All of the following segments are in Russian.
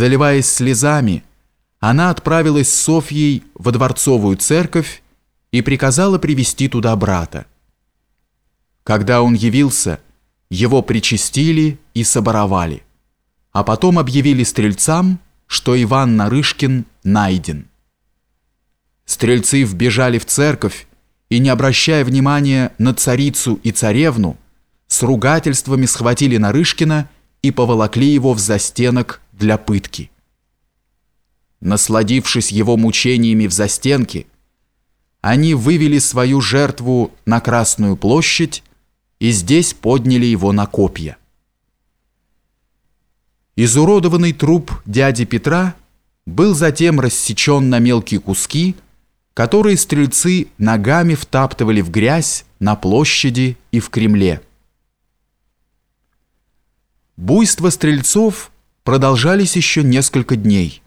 Заливаясь слезами, она отправилась с Софьей во дворцовую церковь и приказала привести туда брата. Когда он явился, его причастили и соборовали, а потом объявили стрельцам, что Иван Нарышкин найден. Стрельцы вбежали в церковь и, не обращая внимания на царицу и царевну, с ругательствами схватили Нарышкина и поволокли его в застенок для пытки. Насладившись его мучениями в застенке, они вывели свою жертву на Красную площадь и здесь подняли его на копья. Изуродованный труп дяди Петра был затем рассечен на мелкие куски, которые стрельцы ногами втаптывали в грязь на площади и в Кремле. Буйство стрельцов продолжались еще несколько дней.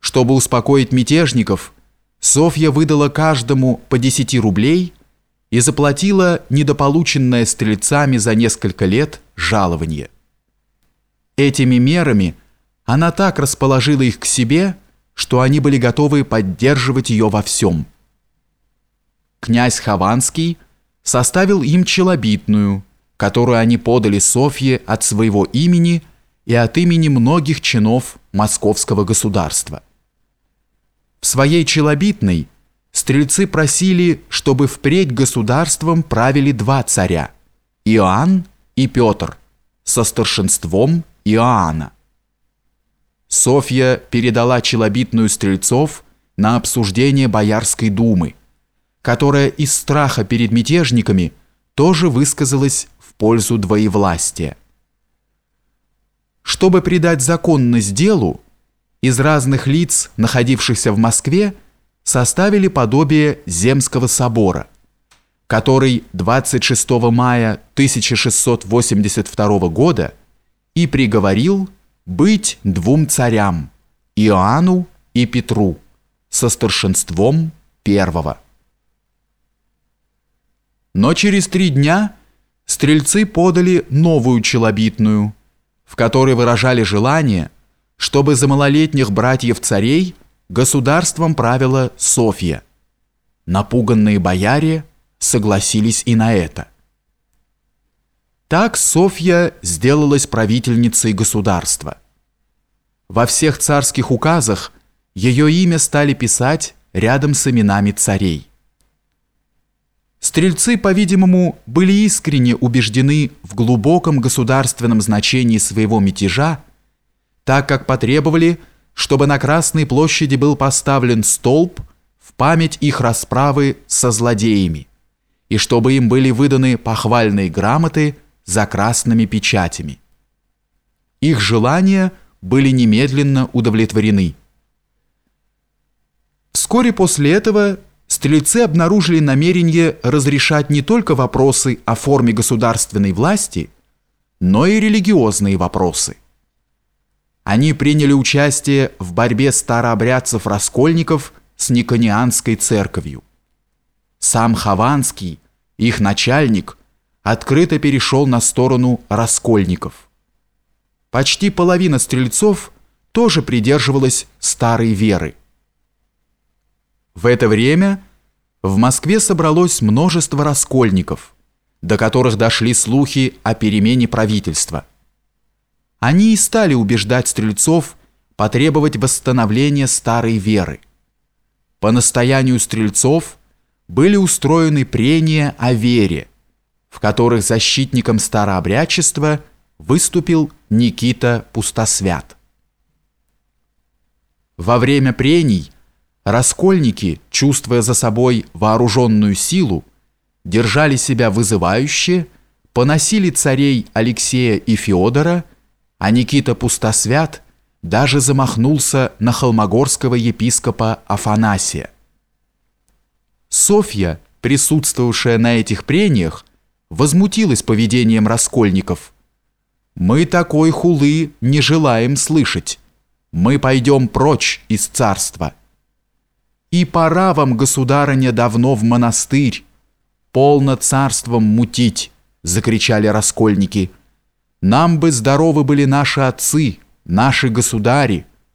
Чтобы успокоить мятежников, Софья выдала каждому по 10 рублей и заплатила недополученное стрельцами за несколько лет жалование. Этими мерами она так расположила их к себе, что они были готовы поддерживать ее во всем. Князь Хованский составил им челобитную, которую они подали Софье от своего имени и от имени многих чинов московского государства. В своей челобитной стрельцы просили, чтобы впредь государством правили два царя – Иоанн и Петр, со старшинством Иоанна. Софья передала челобитную стрельцов на обсуждение Боярской думы, которая из страха перед мятежниками тоже высказалась в пользу двоевластия. Чтобы придать законность делу, из разных лиц, находившихся в Москве, составили подобие Земского собора, который 26 мая 1682 года и приговорил быть двум царям, Иоанну и Петру, со старшинством первого. Но через три дня стрельцы подали новую челобитную, в которой выражали желание, чтобы за малолетних братьев-царей государством правила Софья. Напуганные бояре согласились и на это. Так Софья сделалась правительницей государства. Во всех царских указах ее имя стали писать рядом с именами царей. Стрельцы, по-видимому, были искренне убеждены в глубоком государственном значении своего мятежа, так как потребовали, чтобы на Красной площади был поставлен столб в память их расправы со злодеями, и чтобы им были выданы похвальные грамоты за красными печатями. Их желания были немедленно удовлетворены. Вскоре после этого стрельцы обнаружили намерение разрешать не только вопросы о форме государственной власти, но и религиозные вопросы. Они приняли участие в борьбе старообрядцев-раскольников с Никонианской церковью. Сам Хованский, их начальник, открыто перешел на сторону раскольников. Почти половина стрельцов тоже придерживалась старой веры. В это время в Москве собралось множество раскольников, до которых дошли слухи о перемене правительства. Они и стали убеждать стрельцов потребовать восстановления старой веры. По настоянию стрельцов были устроены прения о вере, в которых защитником старообрядчества выступил Никита Пустосвят. Во время прений Раскольники, чувствуя за собой вооруженную силу, держали себя вызывающе, поносили царей Алексея и Феодора, а Никита Пустосвят даже замахнулся на холмогорского епископа Афанасия. Софья, присутствовавшая на этих прениях, возмутилась поведением раскольников. «Мы такой хулы не желаем слышать. Мы пойдем прочь из царства». И пора вам, государыня, давно в монастырь, полно царством мутить, закричали раскольники. Нам бы здоровы были наши отцы, наши государи,